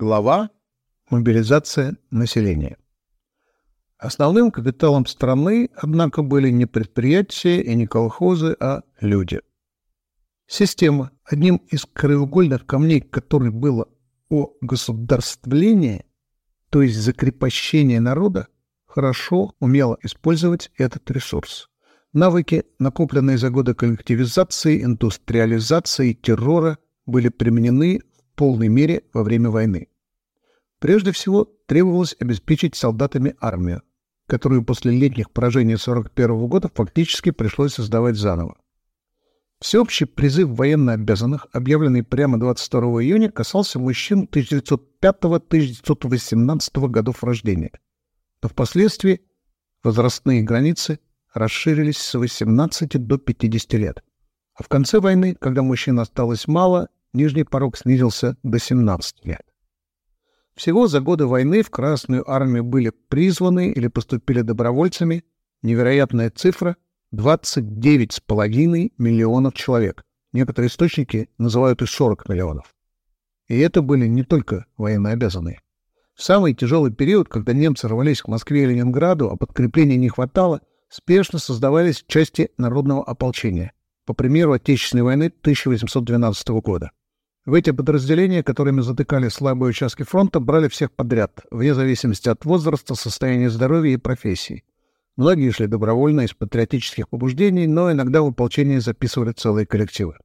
Глава «Мобилизация населения». Основным капиталом страны, однако, были не предприятия и не колхозы, а люди. Система, одним из краеугольных камней которой было о государствлении, то есть закрепощение народа, хорошо умела использовать этот ресурс. Навыки, накопленные за годы коллективизации, индустриализации террора, были применены в полной мере во время войны. Прежде всего, требовалось обеспечить солдатами армию, которую после летних поражений 1941 года фактически пришлось создавать заново. Всеобщий призыв военнообязанных, объявленный прямо 22 июня, касался мужчин 1905-1918 годов рождения. Но впоследствии возрастные границы расширились с 18 до 50 лет. А в конце войны, когда мужчин осталось мало, нижний порог снизился до 17 лет. Всего за годы войны в Красную армию были призваны или поступили добровольцами невероятная цифра – 29,5 миллионов человек. Некоторые источники называют и 40 миллионов. И это были не только военнообязанные. В самый тяжелый период, когда немцы рвались к Москве и Ленинграду, а подкрепления не хватало, спешно создавались части народного ополчения, по примеру Отечественной войны 1812 года. В эти подразделения, которыми затыкали слабые участки фронта, брали всех подряд, вне зависимости от возраста, состояния здоровья и профессии. Многие шли добровольно из патриотических побуждений, но иногда в ополчение записывали целые коллективы.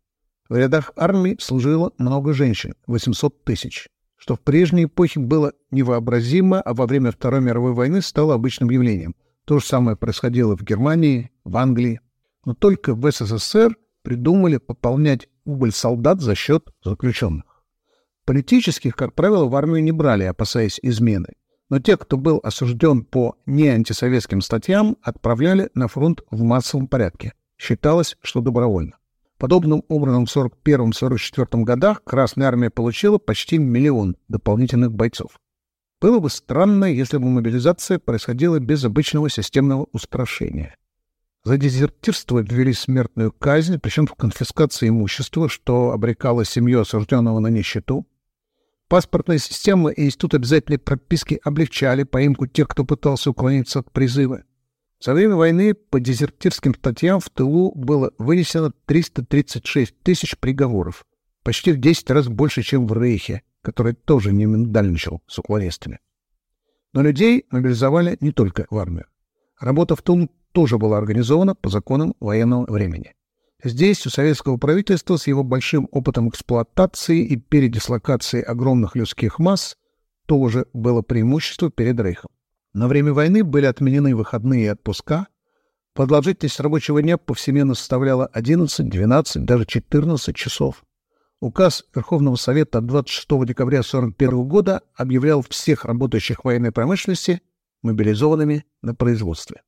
В рядах армии служило много женщин, 800 тысяч, что в прежней эпохе было невообразимо, а во время Второй мировой войны стало обычным явлением. То же самое происходило в Германии, в Англии. Но только в СССР придумали пополнять убыль солдат за счет заключенных. Политических, как правило, в армию не брали, опасаясь измены но те, кто был осужден по неантисоветским статьям, отправляли на фронт в массовом порядке. Считалось, что добровольно. Подобным образом в 1941-1944 годах Красная Армия получила почти миллион дополнительных бойцов. Было бы странно, если бы мобилизация происходила без обычного системного устрашения. За дезертирство ввели смертную казнь, причем в конфискации имущества, что обрекало семью осужденного на нищету. Паспортная система и институт обязательной прописки облегчали поимку тех, кто пытался уклониться от призыва. За время войны по дезертирским статьям в тылу было вынесено 336 тысяч приговоров, почти в 10 раз больше, чем в Рейхе, который тоже не миндальничал с уклонистами. Но людей мобилизовали не только в армию. Работа в тылу тоже была организована по законам военного времени. Здесь у советского правительства с его большим опытом эксплуатации и передислокации огромных людских масс тоже было преимущество перед Рейхом. На время войны были отменены выходные и отпуска. Продолжительность рабочего дня повсеменно составляла 11, 12, даже 14 часов. Указ Верховного Совета от 26 декабря 1941 года объявлял всех работающих в военной промышленности мобилизованными на производстве.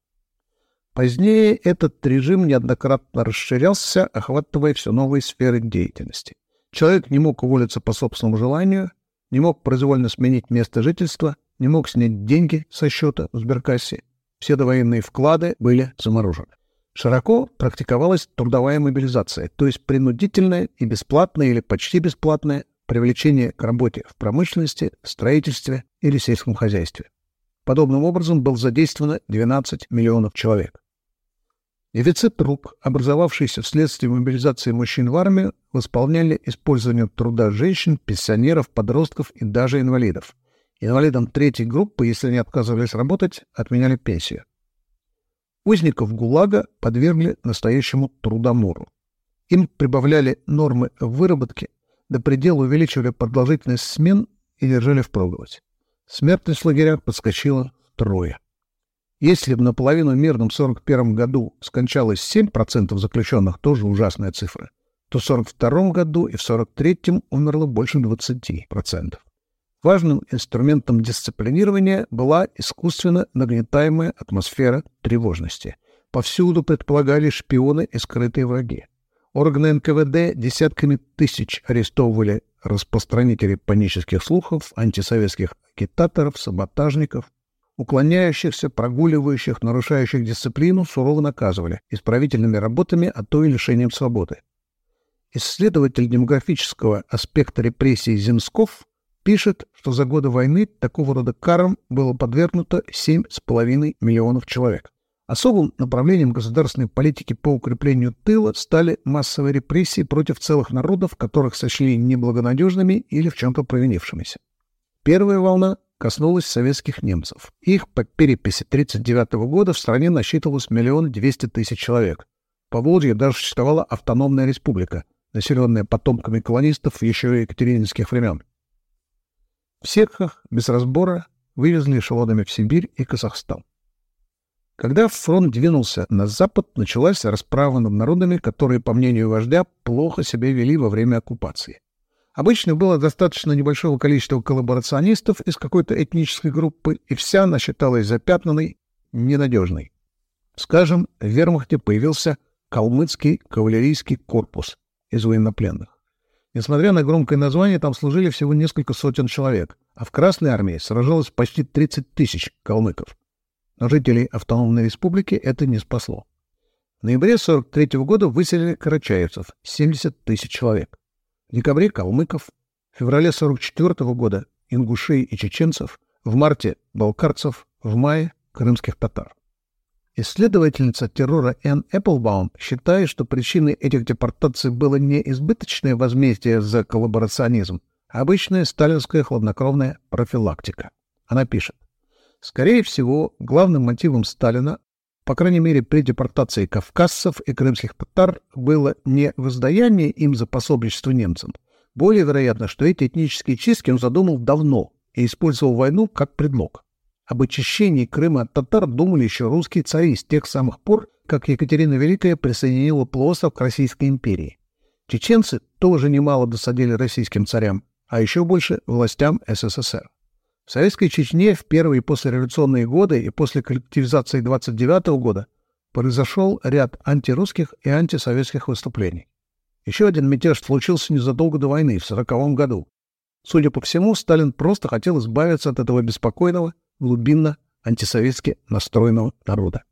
Позднее этот режим неоднократно расширялся, охватывая все новые сферы деятельности. Человек не мог уволиться по собственному желанию, не мог произвольно сменить место жительства, не мог снять деньги со счета в сберкассе. Все довоенные вклады были заморожены. Широко практиковалась трудовая мобилизация, то есть принудительное и бесплатное или почти бесплатное привлечение к работе в промышленности, строительстве или сельском хозяйстве. Подобным образом было задействовано 12 миллионов человек. Дефицит рук, образовавшийся вследствие мобилизации мужчин в армию, восполняли использование труда женщин, пенсионеров, подростков и даже инвалидов. Инвалидам третьей группы, если они отказывались работать, отменяли пенсию. Узников ГУЛАГа подвергли настоящему трудомору. Им прибавляли нормы выработки, до предела увеличивали продолжительность смен и держали впроголодь. Смертность в лагерях подскочила втрое. Если в наполовину мирном 41 году скончалось 7% заключенных, тоже ужасная цифра, то в 42 году и в 43 умерло больше 20%. Важным инструментом дисциплинирования была искусственно нагнетаемая атмосфера тревожности. Повсюду предполагали шпионы и скрытые враги. Органы НКВД десятками тысяч арестовывали распространителей панических слухов, антисоветских агитаторов, саботажников, Уклоняющихся, прогуливающих, нарушающих дисциплину сурово наказывали исправительными работами, а то и лишением свободы. Исследователь демографического аспекта репрессий Земсков пишет, что за годы войны такого рода карам было подвергнуто 7,5 миллионов человек. Особым направлением государственной политики по укреплению тыла стали массовые репрессии против целых народов, которых сочли неблагонадежными или в чем-то провинившимися. Первая волна коснулась советских немцев. Их по переписи 1939 года в стране насчитывалось миллион двести тысяч человек. По Волжье даже существовала автономная республика, населенная потомками колонистов еще и екатерининских времен. Всех их без разбора вывезли эшелонами в Сибирь и Казахстан. Когда фронт двинулся на запад, началась расправа над народами, которые, по мнению вождя, плохо себя вели во время оккупации. Обычно было достаточно небольшого количества коллаборационистов из какой-то этнической группы, и вся она считалась запятнанной, ненадежной. Скажем, в вермахте появился калмыцкий кавалерийский корпус из военнопленных. Несмотря на громкое название, там служили всего несколько сотен человек, а в Красной армии сражалось почти 30 тысяч калмыков. Но жителей автономной республики это не спасло. В ноябре 1943 года выселили карачаевцев — 70 тысяч человек. В декабре — калмыков, в феврале 1944 года — ингушей и чеченцев, в марте — балкарцев, в мае — крымских татар. Исследовательница террора Энн Эпплбаум считает, что причиной этих депортаций было не избыточное возмездие за коллаборационизм, а обычная сталинская хладнокровная профилактика. Она пишет. Скорее всего, главным мотивом Сталина, по крайней мере при депортации кавказцев и крымских татар, было не воздаяние им за пособничество немцам. Более вероятно, что эти этнические чистки он задумал давно и использовал войну как предлог. Об очищении Крыма от татар думали еще русские цари с тех самых пор, как Екатерина Великая присоединила полуостров к Российской империи. Чеченцы тоже немало досадили российским царям, а еще больше властям СССР. В Советской Чечне в первые послереволюционные годы и после коллективизации 29 года произошел ряд антирусских и антисоветских выступлений. Еще один мятеж случился незадолго до войны, в 1940 году. Судя по всему, Сталин просто хотел избавиться от этого беспокойного, глубинно антисоветски настроенного народа.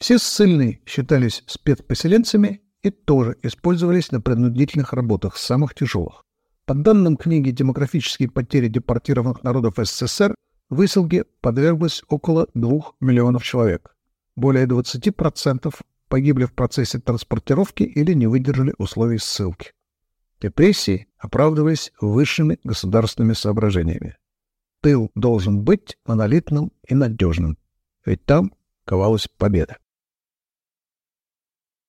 Все ссыльные считались спецпоселенцами и тоже использовались на принудительных работах, самых тяжелых. По данным книги «Демографические потери депортированных народов СССР», высылке подверглось около 2 миллионов человек. Более 20% погибли в процессе транспортировки или не выдержали условий ссылки. Репрессии оправдывались высшими государственными соображениями. Тыл должен быть монолитным и надежным, ведь там ковалась победа.